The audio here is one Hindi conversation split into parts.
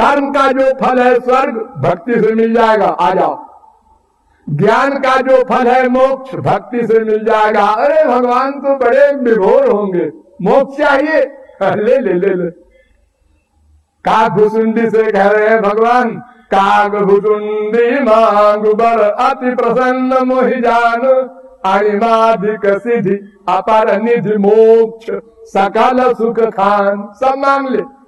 कर्म का जो फल है स्वर्ग, भक्ति से मिल जाएगा। आ जाओ। ज्ञान का जो फल है मोक्ष, भक्ति से मिल जाएगा। अरे भगवान तो बड़े विभोर होंगे। मोक्ष चाहिए। ले ले ले ले। का भुसुंडी से कह रहे हैं भगवान काग भुसुंडी मांग बर अति प्रसन्न मोहि जान। अणिमाधिक सिद्धि, अपर निधि, मोक्ष, सकल सुख खान। सब मांग ले।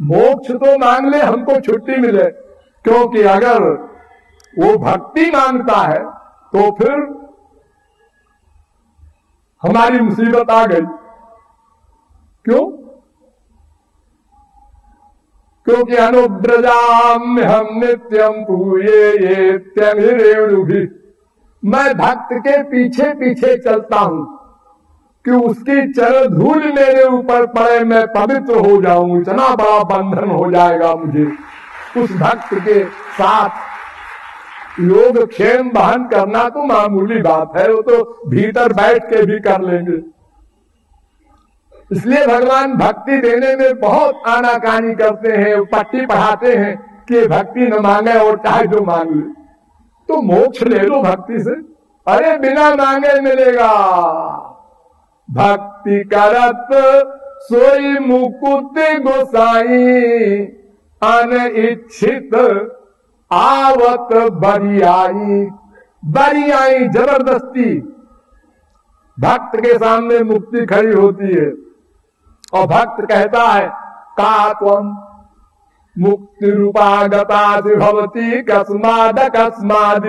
मोक्ष तो मांग ले, हमको छुट्टी मिले। क्योंकि अगर वो भक्ति माँगता है तो फिर हमारी मुसीबत आ गई। क्यों? क्योंकि अनुब्रजाम हम नित्यम पूये ये त्यमिरेणु भी मैं भक्त के पीछे पीछे चलता हूँ। कि उसकी चरण धूल मेरे ऊपर पड़े, मैं पवित्र हो जाऊँ, इतना बड़ा बंधन हो जाएगा मुझे। उस भक्त के साथ योग क्षेम बहन करना तो मामूली बात है, वो तो भीतर बैठ के भी कर लेंगे। इसलिए भगवान भक्ति देने में बहुत आनाकानी करते हैं, पट्टी पढ़ाते हैं कि भक्ति न मांगे और चाहे जो मांग ले। तो मोक्ष ले लो भक्ति से, अरे बिना मांगे मिलेगा। भक्ति करत सोई मुकुत गोसाई। अनिच्छित आवत बरियाई। बरियाई, ज़बरदस्ती। भक्त के सामने मुक्ति खड़ी होती है। और भक्त कहता है, का तुम मुक्ति रूपागता भवती कस्माद कस्माद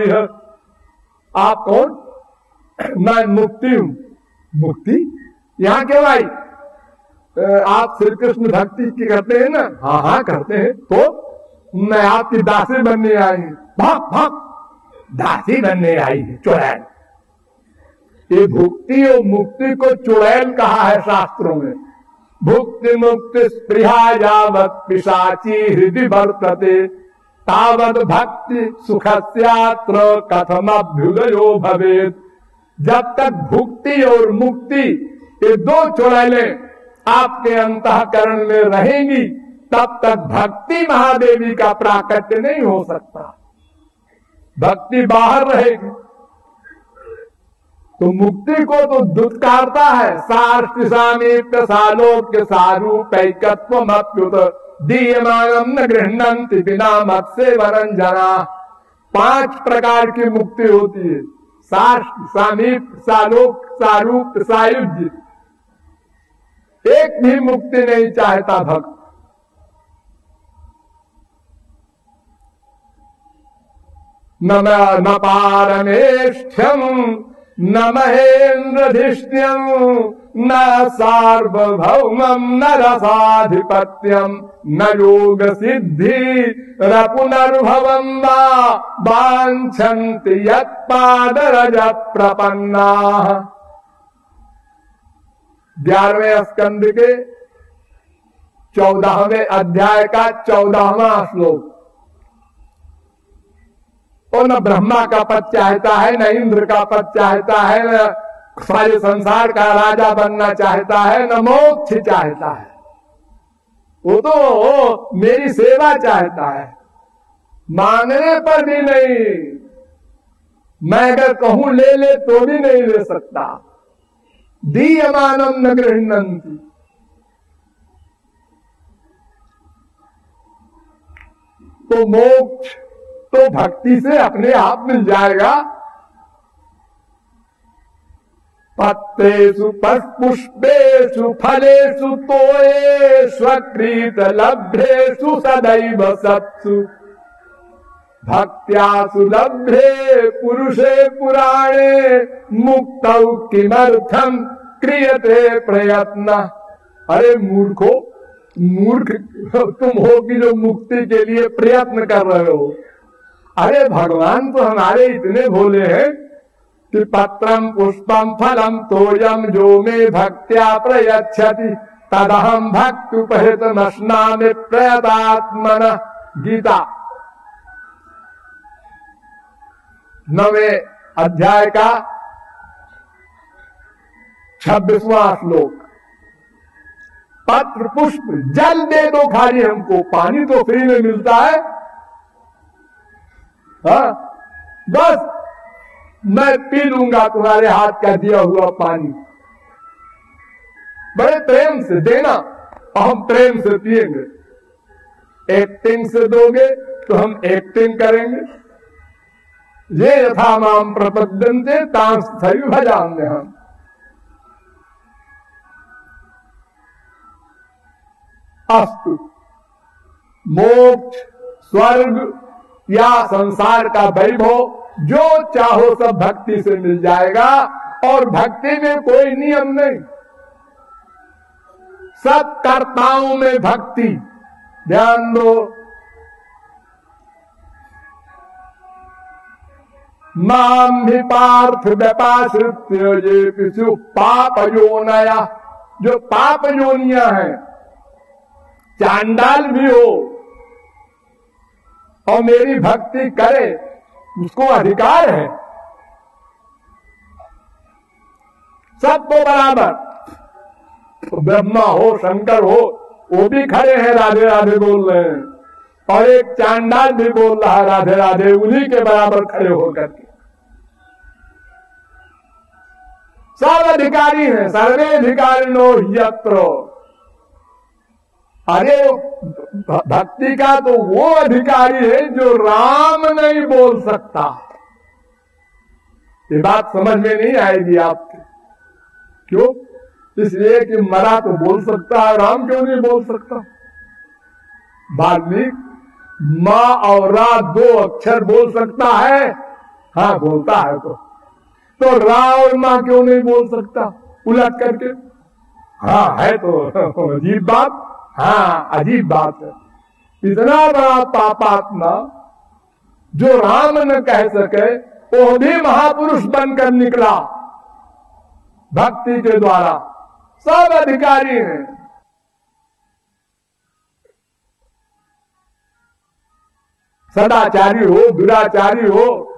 आप कौन? मैं मुक्ति हूँ। मुक्ति। यहाँ क्यों आई आप श्री कृष्ण भक्ति की करते हैं ना? हाँ हाँ करते हैं। तो मैं आपकी दासी बनने आई भाग भाग दासी बनने आई है, चुड़ैल। ये भुक्ति और मुक्ति को चुड़ैल कहा है शास्त्रों में। भुक्ति मुक्ति स्पृहा यावत पिशाची हृदय वर्तते। तावत भक्ति सुखस्यात्र कथम अभ्युदयो भवेद जब तक भुक्ति और मुक्ति ये दो चुड़ैले आपके अंतकरण में रहेंगी, तब तक भक्ति महादेवी का प्राकट्य नहीं हो सकता। भक्ति बाहर रहेगी। तो मुक्ति को तो दुत्कारता है। सार्थ सामीप्य सालोक्य सारूप अप्युत दीयमानम न गृहणंति बिना मत से वरण वरंजना पाँच प्रकार की मुक्ति होती है। सार्थ सामीप, सालोक, सारूप सायुज एक भी मुक्ति नहीं चाहता भक्त। न न पारमेष्ठ्यम न महेन्द्रधिष्ठ्यम न सार्वभौमम न रसाधिपत्यम न योग सिद्धि पुनर्भवम वांछन्ति यत्पादरज प्रपन्ना ग्यारहवें स्कंद के चौदहवें अध्याय का चौदहवा श्लोक। वो न ब्रह्मा का पद चाहता है, न इंद्र का पद चाहता है, न सारे संसार का राजा बनना चाहता है, न मोक्ष चाहता है। वो तो मेरी सेवा चाहता है। मांगने पर भी नहीं। मैं अगर कहूँ ले ले तो भी नहीं ले सकता। दीयमानम न गृहणंती तो मोक्ष तो भक्ति से अपने आप मिल जाएगा। पत्तेषु पुष्पेषु फलेषु तोये स्वकृत सदैव सत्सु। भक्त्यासु लभ्ये पुरुषे पुराणे, मुक्त किमर्थम क्रियते प्रयत्न। अरे मूर्खो, मूर्ख, तुम हो कि जो मुक्ति के लिए प्रयत्न कर रहे हो? अरे भगवान तो हमारे इतने भोले हैं कि पत्रम पुष्पम फलम तोयम जो मे भक्त्या प्रयच्छति। तदहम भक्त उपहित मशना में प्रयतात्मन। गीता। नवे अध्याय का छब्बीसवा श्लोक। पत्र, पुष्प, जल दे दो खाली हमको, पानी तो फ्री में मिलता है। हा? बस। मैं पी लूँगा, तुम्हारे हाथ का दिया हुआ पानी। बड़े प्रेम से देना और हम प्रेम से पिएँगे एक्टिंग से दोगे तो हम एक्टिंग करेंगे। ये यथा माम प्रपद्यंते तांस थी भजान्य हम अस्तु। मोक्ष, स्वर्ग, या संसार का वैभव जो चाहो सब भक्ति से मिल जाएगा, और भक्ति में कोई नियम नहीं। सब कर्ताओं में भक्ति। ध्यान दो। माम भी पार्थ व्यपाश्रित्य पिछु पाप योनया जो पाप योनिया है, चांडाल भी हो, और मेरी भक्ति करे उसको अधिकार है। सबको बराबर। तो ब्रह्मा हो, शंकर हो, वो भी खड़े हैं, राधे राधे बोल रहे हैं। और एक चांडाल भी बोल रहा है, राधे राधे, उन्हीं के बराबर खड़े होकर के। सब अधिकारी हैं, सर्वे अधिकारी नो यत्र अरे भक्ति का तो वो अधिकारी है जो राम नहीं बोल सकता। ये बात समझ में नहीं आएगी आपके। क्यों? इसलिए कि मरा तो बोल सकता है, राम क्यों नहीं बोल सकता? वाल्मीकि, माँ और रा दो अक्षर बोल सकता है। हाँ बोलता है तो। तो रा और माँ क्यों नहीं बोल सकता? उलट करके। हाँ है तो अजीब बात। हाँ अजीब बात है। इतना बड़ा पापात्मा, जो राम न कह सके, वो भी महापुरुष बनकर निकला। भक्ति के द्वारा। सब अधिकारी हैं। सदाचारी हो, दुराचारी हो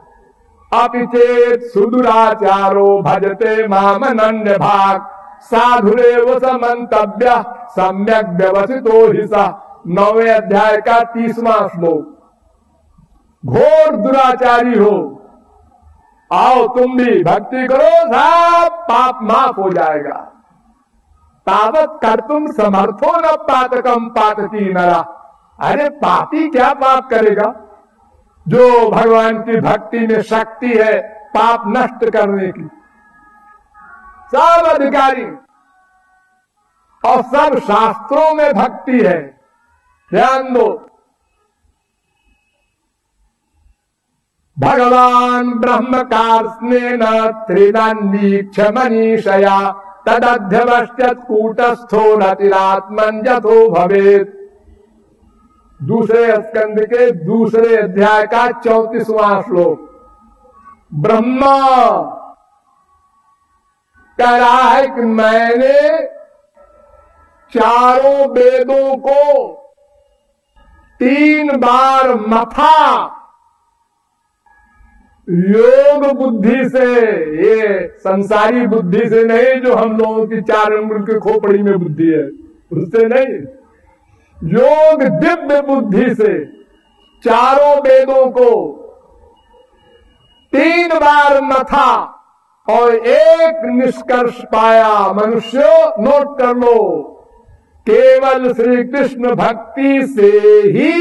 अपिचेत सुदुराचारो भजते मामनन्य भाग। साधुरेव समन्तव्य, सम्यक व्यवसितो हिसा नौवे अध्याय का तीसवा श्लोक। घोर दुराचारी हो। आओ तुम भी भक्ति करो सब पाप माफ़ हो जाएगा। तावत कर तुम समर्थो न पातकम पातकी नरा। अरे पापी क्या पाप करेगा? जो भगवान की भक्ति में शक्ति है, पाप नष्ट करने की। सब अधिकारी और सब शास्त्रों में भक्ति है। ध्यान दो। भगवान ब्रह्म कार्स्नेन त्रिदंडी मनीषया तदध्यवश्यत कूटस्थो नतिरात्मन जथो भवेत। दूसरे स्कंद के दूसरे अध्याय का चौतीसवां श्लोक। ब्रह्मा कह रहा है कि मैंने चारों वेदों को तीन बार मथा योग बुद्धि से, ये संसारी बुद्धि से नहीं जो हम लोगों की चार उम्र की खोपड़ी में बुद्धि है, उससे नहीं। योग दिव्य बुद्धि से चारों वेदों को तीन बार मथा और एक निष्कर्ष पाया, मनुष्य, नोट कर लो। केवल श्री कृष्ण भक्ति से ही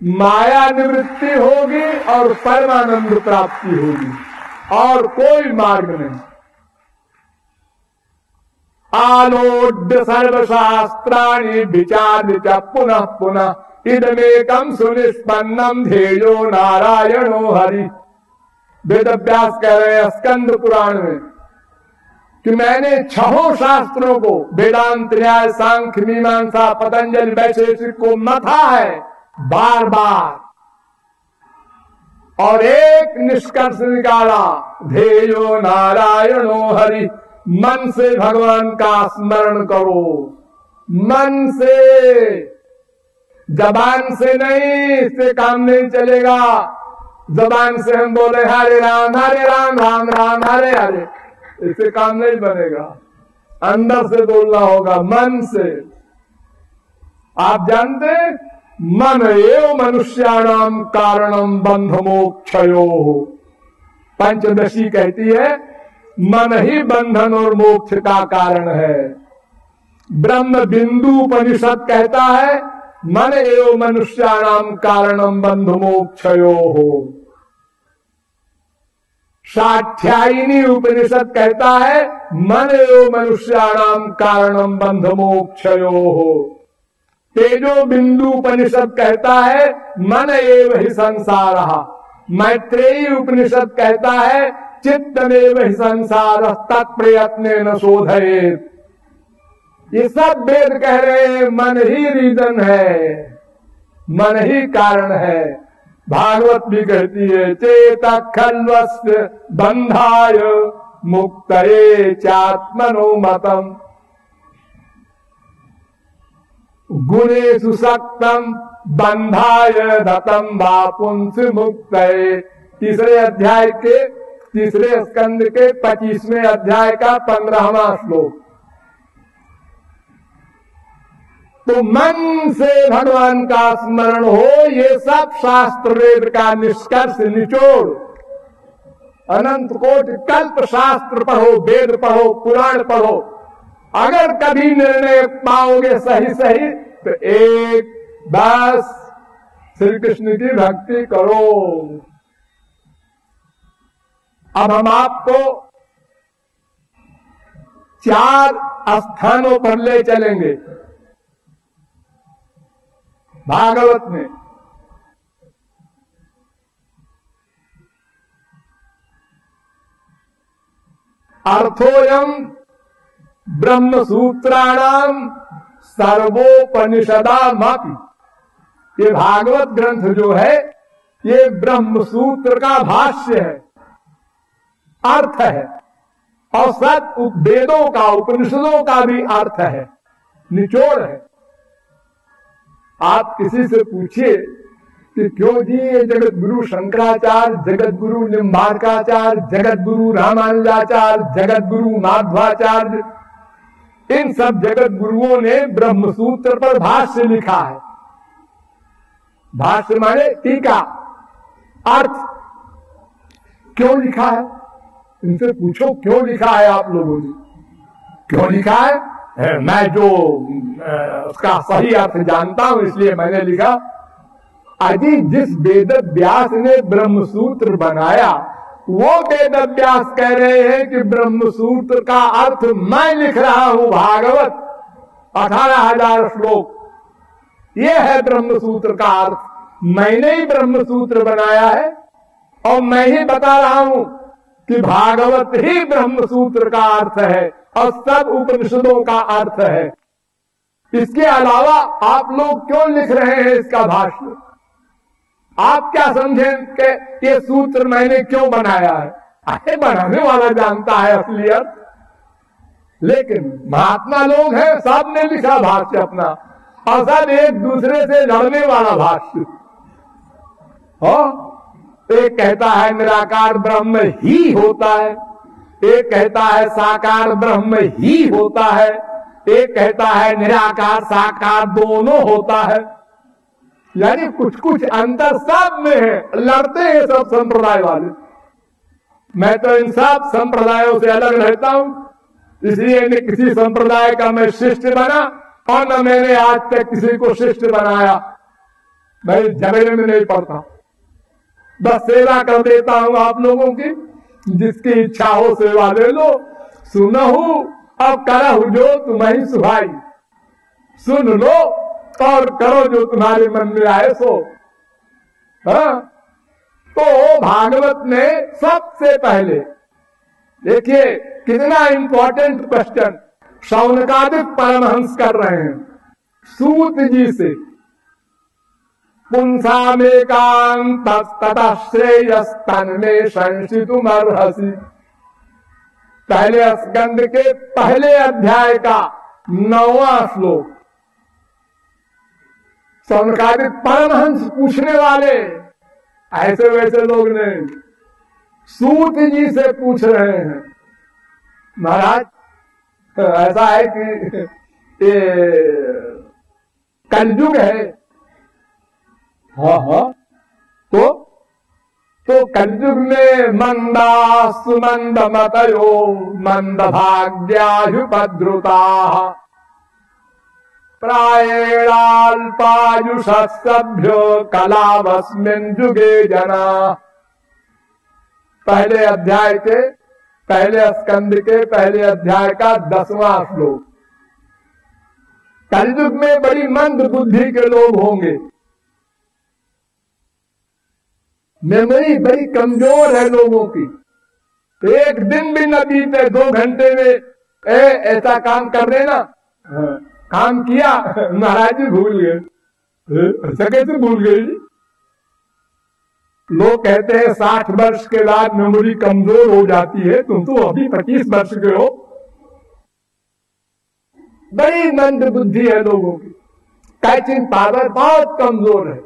माया निवृत्ति होगी और परमानंद प्राप्ति होगी, और कोई मार्ग नहीं। आलोड्य सर्वशास्त्राणी विचार पुनः पुनः इदमेकम सुनिष्पन्नम ध्येयो नारायणो हरि। वेद व्यास कह रहे हैं, स्कंद पुराण में। कि मैंने छहों शास्त्रों को, वेदांत, न्याय, सांख्य, मीमांसा, पतंजलि वैशेषिक को मथा है बार बार और एक निष्कर्ष निकाला धेयो नारायणो हरि, मन से भगवान का स्मरण करो। मन से, जबान से नहीं, इससे काम नहीं चलेगा। जबान से हम बोले, हरे राम हरे राम राम राम, हरे हरे। इससे काम नहीं बनेगा। अंदर से बोलना होगा, मन से। आप जानते मन एव मनुष्याणाम कारणम बंध मोक्षयो पंचदशी कहती है, मन ही बंधन और मोक्ष का कारण है। ब्रह्म बिंदु उपनिषद कहता है मन एव मनुष्याणाम कारणम बंधु मोक्षयो हो साध्यायिनी उपनिषद कहता है मन एव मनुष्याणाम कारणम बंध मोक्षयो हो तेजो बिंदु उपनिषद कहता है मन एव ही संसार। मैत्रेयी उपनिषद कहता है, चित्तमेव ही संसार तत्प्रयत्न न शोधे ये सब वेद कह रहे हैं, मन ही रीजन है, मन ही कारण है। भागवत भी कहती है चेत खलवस्त बंधाय मुक्त चात्मनो मतम। गुणे सुसक्तम बंधाय दतम बापुंस मुक्त तीसरे अध्याय के, तीसरे स्कंद के पच्चीसवें अध्याय का पंद्रहवा श्लोक। तो मन से भगवान का स्मरण हो, ये सब शास्त्र वेद का निष्कर्ष निचोड़। अनंत कोट कल्प शास्त्र पढ़ो, वेद पढ़ो, पुराण पढ़ो। अगर कभी निर्णय पाओगे सही सही तो एक बस श्री कृष्ण की भक्ति करो। अब हम आपको चार स्थानों पर ले चलेंगे। भागवत में। अर्थोयम ब्रह्म सूत्राणाम सर्वोपनिषदा मापी ये भागवत ग्रंथ जो है, ये ब्रह्म सूत्र का भाष्य है। अर्थ है। और सब वेदों का, उपनिषदों का भी अर्थ है। निचोड़ है। आप किसी से पूछिए कि क्यों जी ये जगत गुरु शंकराचार्य जगत गुरु निम्बारकाचार्य जगत गुरु रामानुजाचार्य जगत गुरु माधवाचार्य, इन सब जगत गुरुओं ने ब्रह्म सूत्र पर भाष्य लिखा है। भाष्य माने टीका। अर्थ क्यों लिखा है? इनसे पूछो क्यों लिखा है आप लोगों ने? क्यों लिखा है? मैं जो उसका सही अर्थ जानता हूँ, इसलिए मैंने लिखा, अजी जिस वेद व्यास ने ब्रह्म सूत्र बनाया, वो वेद व्यास कह रहे हैं कि ब्रह्म सूत्र का अर्थ मैं लिख रहा हूँ, भागवत, अठारह हज़ार श्लोक। ये है ब्रह्म सूत्र का अर्थ। मैंने ही ब्रह्म सूत्र बनाया है, और मैं ही बता रहा हूँ कि भागवत ही ब्रह्म सूत्र का अर्थ है। और सब उपनिषदों का अर्थ है। इसके अलावा आप लोग क्यों लिख रहे हैं इसका भाष्य? आप क्या समझे कि ये सूत्र मैंने क्यों बनाया है? अरे, बनाने वाला जानता है असलियत लेकिन महात्मा लोग हैं सबने लिखा भाष्य अपना। सब एक दूसरे से लड़ने वाला भाष्य। हो एक कहता है, निराकार ब्रह्म ही होता है। एक कहता है साकार ब्रह्म ही होता है, एक कहता है निराकार साकार दोनों होता है। यानी कुछ कुछ अंतर सब में है, लड़ते हैं सब संप्रदाय वाले। मैं तो इन सब संप्रदायों से अलग रहता हूँ, इसलिए न किसी संप्रदाय का मैं शिष्ट बना, और न मैंने आज तक किसी को शिष्ट बनाया। मैं झगड़े में नहीं पड़ता। बस सेवा कर देता हूँ आप लोगों की। जिसकी इच्छा हो सेवा ले लो। सुनहु अब करहु जो तुम्हें सुहाई। सुन लो और करो जो तुम्हारे मन में आए सो। हाँ? तो भागवत ने सबसे पहले, देखिए कितना इंपॉर्टेंट क्वेश्चन सौनकादिक परमहंस कर रहे हैं। सूत जी से पुंसामेकांत तथा श्रेयस्तन में संशितुमर्हसी पहले स्कंद के पहले अध्याय का नौवा श्लोक। सौनकादिक परमहंस पूछने वाले, ऐसे वैसे लोग ने सूत जी से पूछ रहे हैं। महाराज, ऐसा है कि ये कलयुग है। हाँ हाँ। तो तो कलयुग में मंदा सुमंद मतयो मंद भाग्यायुपद्रुता प्रायेणाल्पायुष सभ्य कलावस्मिन जुगे जना। पहले अध्याय के, पहले स्कंद के, पहले अध्याय का दसवां श्लोक। कलयुग में बड़ी मंद बुद्धि के लोग होंगे। मेमोरी बड़ी कमज़ोर है लोगों की। एक दिन भी न बीते दो घंटे में ए, ऐसा काम कर देना। हाँ, काम किया महाराज जी भूल गए। ऐसा कैसे भूल गए लोग कहते हैं साठ वर्ष के बाद मेमोरी कमज़ोर हो जाती है तुम तो अभी पच्चीस वर्ष के हो। बड़ी मंद बुद्धि है लोगों की। कैचिंग पावर बहुत कमज़ोर है।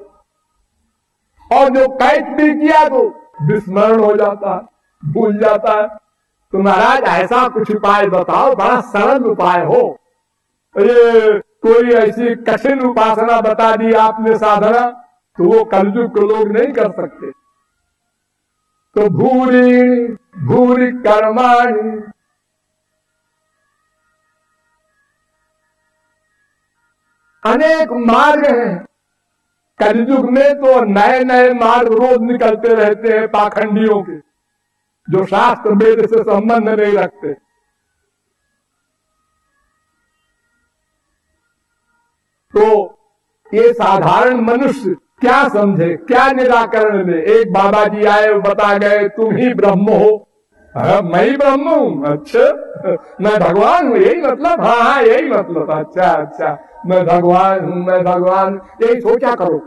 और जो कैद भी किया तो विस्मरण हो जाता है, भूल जाता है। तो महाराज, ऐसा कुछ उपाय बताओ, बड़ा सरल उपाय हो। ये कोई ऐसी कठिन उपासना बता दी आपने साधना तो वो कलयुग के लोग नहीं कर सकते। तो भूरी भूरी कर्माणी। अनेक मार्ग हैं। कलयुग में तो नए नए मार्ग रोज निकलते रहते हैं पाखंडियों के, जो शास्त्र वेद से संबंध नहीं रखते। तो ये साधारण मनुष्य क्या समझे, क्या निराकरण में? एक बाबा जी आए, बता गए, तुम ही ब्रह्म हो हाँ, मैं ब्रह्म हूँ अच्छा मैं भगवान हूँ यही मतलब हाँ हाँ यही मतलब अच्छा अच्छा। मैं भगवान हूँ मैं भगवान यही सोचा करो?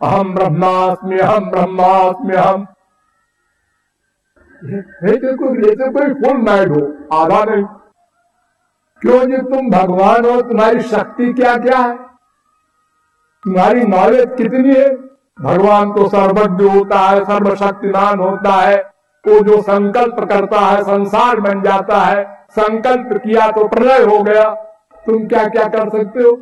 अहम ब्रह्मास्मि अहम ब्रह्मास्मि हम जैसे कोई फुल मैड हो आधा नहीं। क्यों जी तुम भगवान हो तुम्हारी शक्ति क्या क्या है? तुम्हारी नॉलेज कितनी है? भगवान तो सर्वज्ञ होता है सर्वशक्तिमान होता है। वो जो संकल्प करता है, संसार बन जाता है, संकल्प किया तो प्रलय हो गया। तुम क्या क्या कर सकते हो?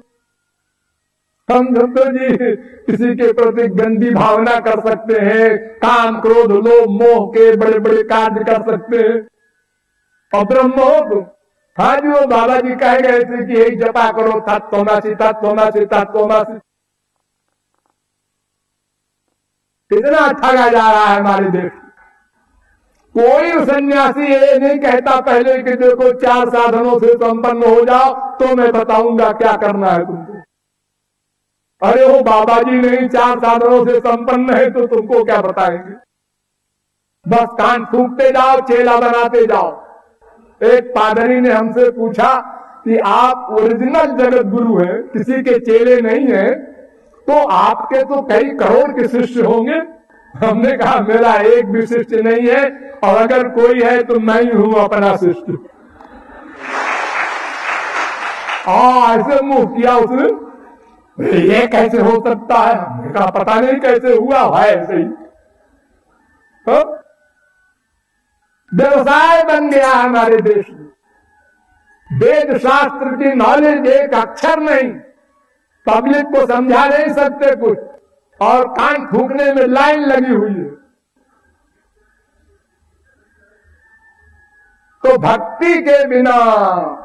हम तो जी किसी के प्रति गंदी भावना कर सकते हैं। काम, क्रोध, लोभ, मोह के बड़े बड़े कार्य कर सकते हैं। और ब्रह्म हो तो हाँ जी वो बाबा जी कह गए थे कि एक जपा करो तत्वमासी तत्वमासी तत्वमासी कितना ठगा जा रहा है हमारे देश। कोई सन्यासी ये नहीं कहता पहले कि देखो चार साधनों से संपन्न हो जाओ तो मैं बताऊँगा क्या करना है तुमको। अरे वो बाबा जी नहीं, चार साधनों से संपन्न है तो तुमको क्या बताएँगे? बस कान फूकते जाओ, चेला बनाते जाओ। एक पादरी ने हमसे पूछा कि आप ओरिजिनल जगत गुरु हैं, किसी के चेले नहीं है तो आपके तो कई करोड़ के शिष्य होंगे। हमने कहा, मेरा एक भी शिष्ट नहीं है, और अगर कोई है तो मैं ही हूँ अपना शिष्य। ऐसे मुँह किया उसने, ये कैसे हो सकता है? हमने कहा, पता नहीं कैसे हुआ है ऐसे ही। हाँ? व्यवसाय बन गया हमारे देश में। वेद शास्त्र की नॉलेज एक अक्षर नहीं। पब्लिक को समझा नहीं सकते कुछ। और कान फूकने में लाइन लगी हुई है। तो भक्ति के बिना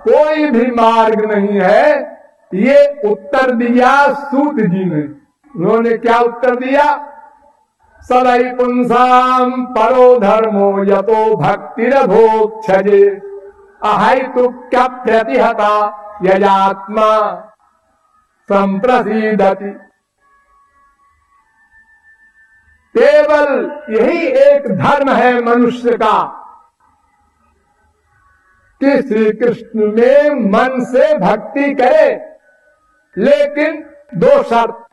कोई भी मार्ग नहीं है। ये उत्तर दिया सूत जी ने। उन्होंने क्या उत्तर दिया? सदै पुंसाम परो धर्मो यतो भक्ति भोक्षजे। अहितु क्या प्रतिहता यजात्मा संप्रसिदति। केवल यही एक धर्म है मनुष्य का। कि श्री कृष्ण में मन से भक्ति करे, लेकिन दो शर्त।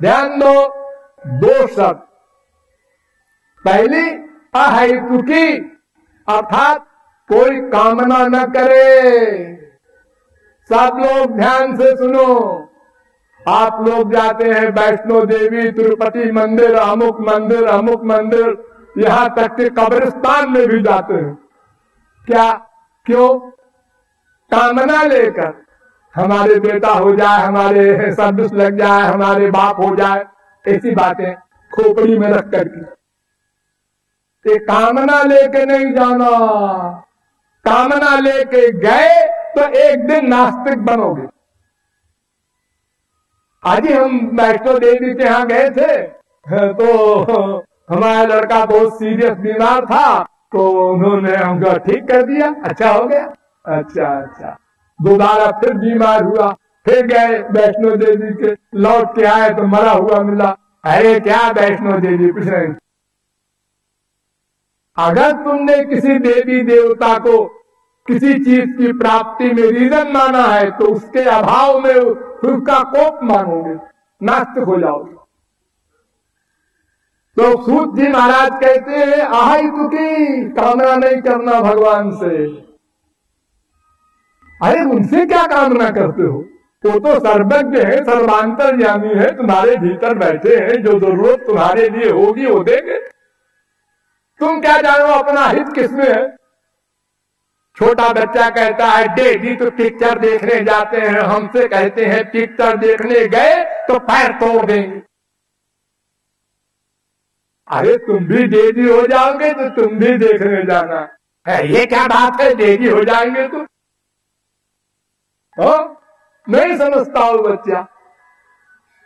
ध्यान दो दो शर्त। पहली, अहेतु की, अर्थात कोई कामना न करे। सब लोग ध्यान से सुनो। आप लोग जाते हैं वैष्णो देवी, तिरुपति मंदिर, अमुक मंदिर अमुक मंदिर, यहाँ तक के कब्रिस्तान में भी जाते हैं। क्या? क्यों? कामना लेकर। हमारे बेटा हो जाए, हमारे सर्विस लग जाए, हमारे बाप हो जाए, ऐसी बातें खोपड़ी में रख करके। ये कामना लेके नहीं जाना। कामना लेके गए तो एक दिन नास्तिक बनोगे। आज ही हम वैष्णो देवी के यहाँ गए थे। तो हमारा लड़का बहुत सीरियस बीमार था तो उन्होंने हमको ठीक कर दिया। अच्छा हो गया। अच्छा अच्छा। दोबारा फिर बीमार हुआ। फिर गए वैष्णो देवी के लौट के आए तो मरा हुआ मिला। अरे, क्या वैष्णो देवी नहीं अगर तुमने किसी देवी देवता को किसी चीज़ की प्राप्ति में रीजन माना है तो उसके अभाव में उसका कोप मानोगे नास्तिक हो जाओगे। तो सूत जी महाराज कहते हैं आई तुकी, कामना नहीं करना भगवान से। अरे, उनसे क्या कामना करते हो? वो तो सर्वज्ञ है, सर्वांतरयामी है, तुम्हारे भीतर बैठे हैं, जो ज़रूरत तुम्हारे लिए होगी, वो देंगे। तुम क्या जानो, अपना हित किसमें है? छोटा बच्चा कहता है, डेली तो पिक्चर देखने जाते हैं, हमसे कहते हैं पिक्चर देखने गए तो पैर तोड़ देंगे अरे, तुम भी डेली हो जाओगे तो तुम भी देखने जाना। है, ये क्या बात है, डेली हो जाएँगे तुम तो नहीं समझता हो बच्चा।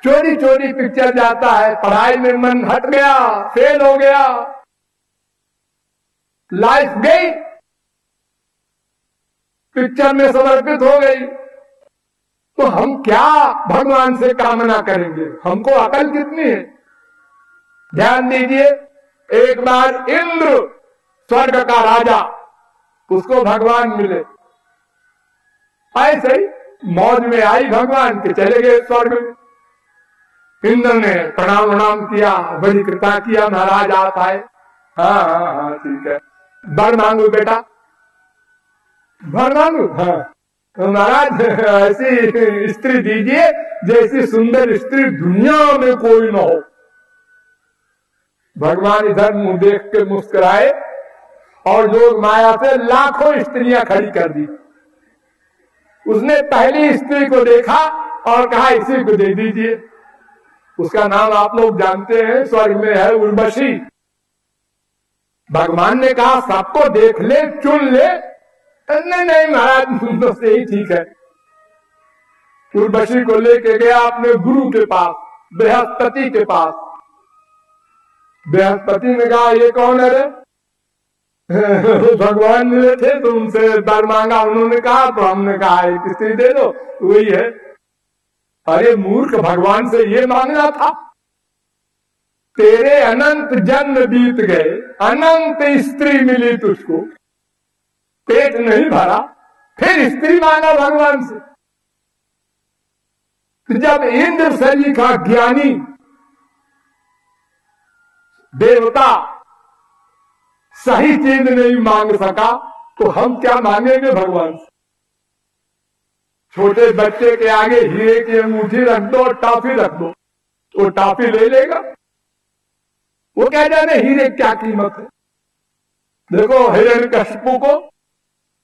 चोरी चोरी पिक्चर जाता है, पढ़ाई में मन हट गया फेल हो गया। लाइफ गई पिक्चर में समर्पित हो गई। तो हम क्या भगवान से कामना करेंगे? हमको अकल कितनी है? ध्यान दीजिए, एक बार इंद्र स्वर्ग का राजा, उसको भगवान मिले। ऐसे ही मौज में आई भगवान के, चले गए स्वर्ग में। इंद्र ने प्रणाम प्रणाम किया, बड़ी कृपा किया, महाराज आप आए। हाँ हाँ हाँ ठीक है। बर मांगू बेटा। भर तो महाराज, ऐसी स्त्री दीजिए, जैसी सुंदर स्त्री दुनिया में कोई ना हो। भगवान इधर मुँह देख के मुस्कुराए, और लोग माया से लाखों स्त्रियाँ खड़ी कर दी। उसने पहली स्त्री को देखा और कहा, इसी को दे दीजिए। उसका नाम आप लोग जानते हैं, स्वर्ग में है उर्वशी। भगवान ने कहा, सबको देख ले, चुन ले नहीं नहीं, महाराज तो से ही ठीक है। उर्वशी को लेके गया अपने गुरु के पास, बृहस्पति के पास। बृहस्पति ने कहा, ये कौन है रे? भगवान मिले थे तो उनसे दर मांगा। उन्होंने कहा तो हमने कहा, एक स्त्री दे दो वही है। अरे, मूर्ख, भगवान से ये मांगना था। तेरे अनंत जन्म बीत गए, अनंत स्त्री मिली तुझको। पेट नहीं भरा, फिर स्त्री मांगा भगवान से। तो जब इंद्र का ज्ञानी, देवता सही चीज़ नहीं मांग सका तो हम क्या मांगेंगे भगवान से? छोटे बच्चे के आगे हीरे की अंगूठी रख दो और टाफी रख दो वो टाफी ले लेगा। वो कह जाने हीरे क्या कीमत है? देखो हिरण कशपू को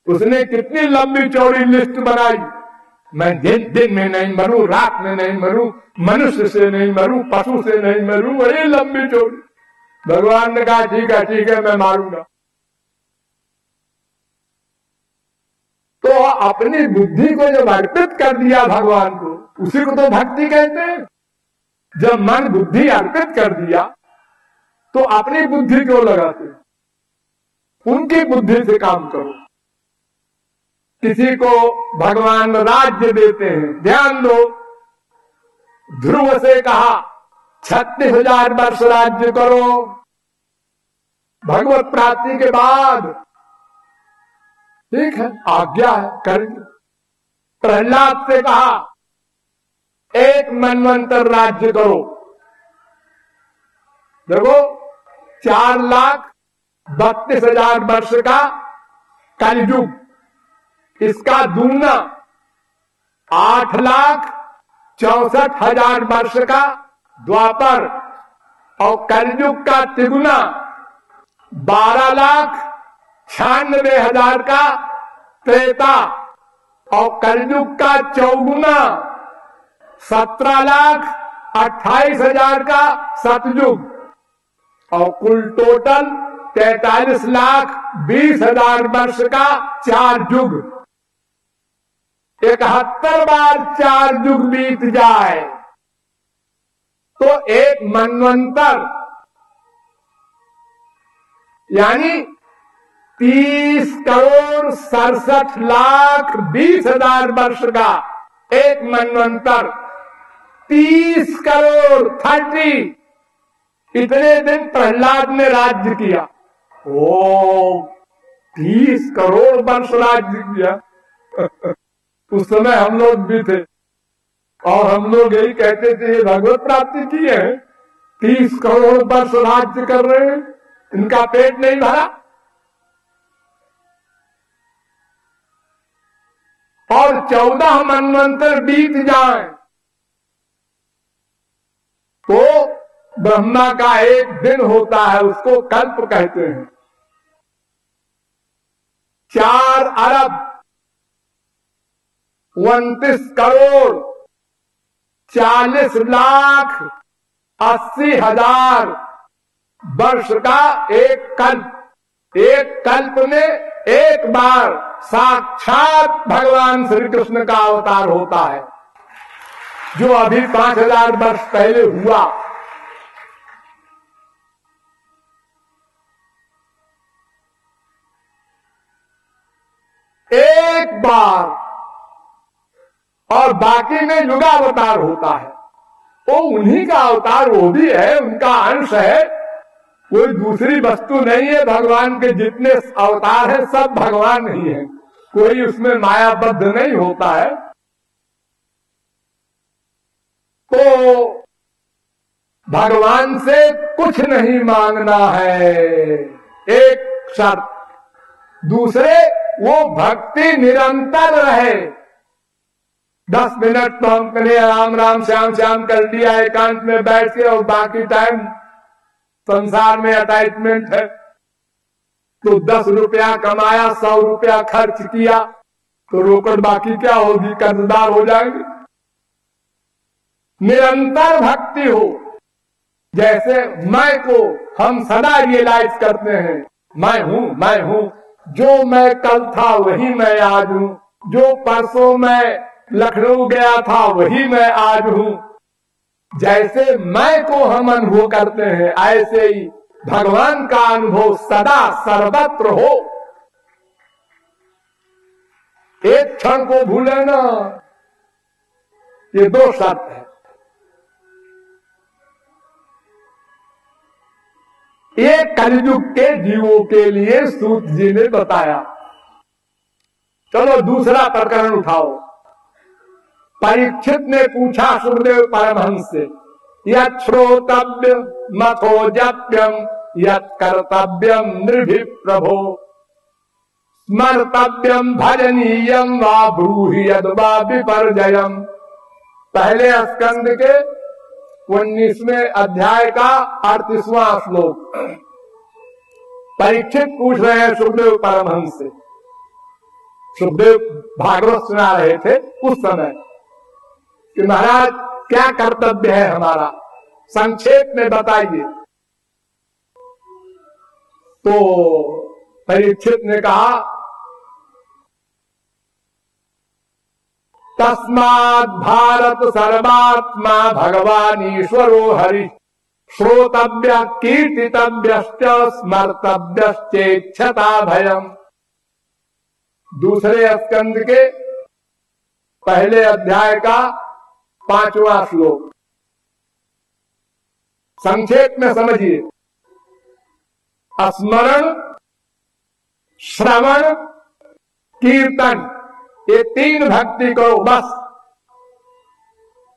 उसने कितनी लंबी चौड़ी लिस्ट बनाई। मैं दिन दिन में नहीं मरू, रात में नहीं मरू, मनुष्य से नहीं मरू, पशु से नहीं मरू, वही लंबी चौड़ी। भगवान ने कहा, ठीक है ठीक है, मैं मारूँगा। तो अपनी बुद्धि को जब अर्पित कर दिया भगवान को, उसी को तो भक्ति कहते हैं। जब मन बुद्धि अर्पित कर दिया तो अपनी बुद्धि क्यों लगाते उनकी बुद्धि से काम करो। किसी को भगवान राज्य देते हैं। ध्यान दो। ध्रुव से कहा, छत्तीस हज़ार वर्ष राज्य करो। भगवत प्राप्ति के बाद, ठीक है, आज्ञा है करेंगे प्रहलाद से कहा, एक मनवंतर राज्य करो। देखो, चार लाख बत्तीस हज़ार वर्ष का कलयुग। इसका दूना आठ लाख चौसठ हज़ार वर्ष का द्वापर और कलयुग का तिगुना बारह लाख छियानबे हज़ार का त्रेता और कलयुग का चौगुना सत्रह लाख अट्ठाईस हज़ार का सतयुग और कुल टोटल तैतालीस लाख बीस हज़ार वर्ष का चार युग। इकहत्तर बार चार युग बीत जाए। तो एक मनवंतर, यानी तीस करोड़ सड़सठ लाख बीस हज़ार वर्ष का एक मनवंतर, तीस करोड़ थर्टी, इतने दिन प्रहलाद ने राज्य किया। ओ, तीस करोड़ वर्ष राज्य किया। उस समय हम लोग भी थे। और हम लोग यही कहते थे भगवत प्राप्ति की है। तीस करोड़ वर्ष राज्य कर रहे हैं, इनका पेट नहीं भरा। और चौदह मनवंतर बीत जाए। तो ब्रह्मा का एक दिन होता है, उसको कल्प कहते हैं। चार अरब उन्तीस करोड़ चालीस लाख अस्सी हज़ार वर्ष का एक कल्प। एक कल्प में एक बार साक्षात भगवान श्री कृष्ण का अवतार होता है, जो अभी पाँच हज़ार वर्ष पहले हुआ। एक बार और बाकी में युगावतार होता है। वो उन्हीं का अवतार वो भी है, उनका अंश है। कोई दूसरी वस्तु नहीं है भगवान के जितने अवतार हैं, सब भगवान ही है। कोई उसमें मायाबद्ध नहीं होता है। तो भगवान से कुछ नहीं मांगना है। एक शर्त। दूसरे, वो भक्ति निरंतर रहे। दस मिनट तो हम करें राम राम, श्याम श्याम कर लिया एकांत में बैठ के, और बाकी टाइम संसार में अटैचमेंट है। तो दस रुपया कमाया, सौ रुपया खर्च किया तो रोकड़ बाकी क्या होगी? कर्जदार हो जाएँगे। निरंतर भक्ति हो। जैसे मैं को हम सदा रियलाइज़ करते हैं, मैं हूँ मैं हूँ। जो मैं कल था, वही मैं आज हूँ। जो परसों मैं लखनऊ गया था, वही मैं आज हूँ। जैसे मैं को हम अनुभव करते हैं, ऐसे ही भगवान का अनुभव सदा सर्वत्र हो। एक क्षण को भूले ना, ये दो शर्त है। ये कलयुग के जीवों के लिए सूत जी ने बताया। चलो दूसरा प्रकरण उठाओ। परीक्षित ने पूछा सुखदेव परमहंस से योतव्य श्रोतव्य मथोजप्यम यद कर्तव्यम निर्भि प्रभो स्मर्तव्यम भजनीयम वा ब्रूहि यद वा विपर्जयम पहले स्कंद के उन्नीसवें अध्याय का अड़तीसवां श्लोक। परीक्षित पूछ रहे हैं सुखदेव परमहंस। से सुखदेव भागवत सुना रहे थे उस समय। कि महाराज, क्या कर्तव्य है हमारा? संक्षेप में बताइए। तो परीक्षित ने कहा, तस्मात् भारत सर्वात्मा भगवान ईश्वरो हरि श्रोतव्य कीर्तितव्य स्मर्तव्यश्चेक्षता भयम दूसरे स्कंद के पहले अध्याय का पांचवा श्लोक। संक्षेप में समझिए। स्मरण, श्रवण, कीर्तन, ये तीन भक्ति करो, बस।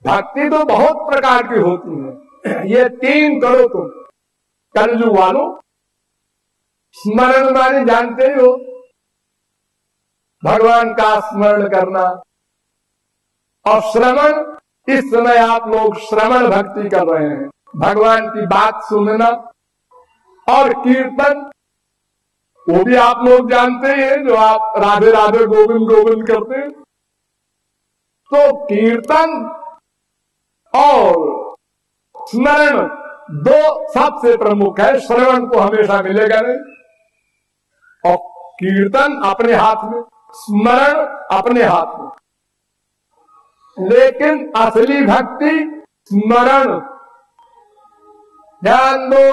भक्ति तो बहुत प्रकार की होती है। ये तीन करो तुम। कलजू वालो, स्मरण माने जानते हो। भगवान का स्मरण करना। और श्रवण इस समय आप लोग श्रवण भक्ति कर रहे हैं? भगवान की बात सुनना और कीर्तन, वो भी आप लोग जानते हैं, जो आप राधे राधे गोविंद गोविंद करते हैं। तो कीर्तन और स्मरण दो सबसे प्रमुख है, श्रवण को हमेशा मिलेगा नहीं। और कीर्तन अपने हाथ में, स्मरण अपने हाथ में। लेकिन असली भक्ति स्मरण ध्यान दो।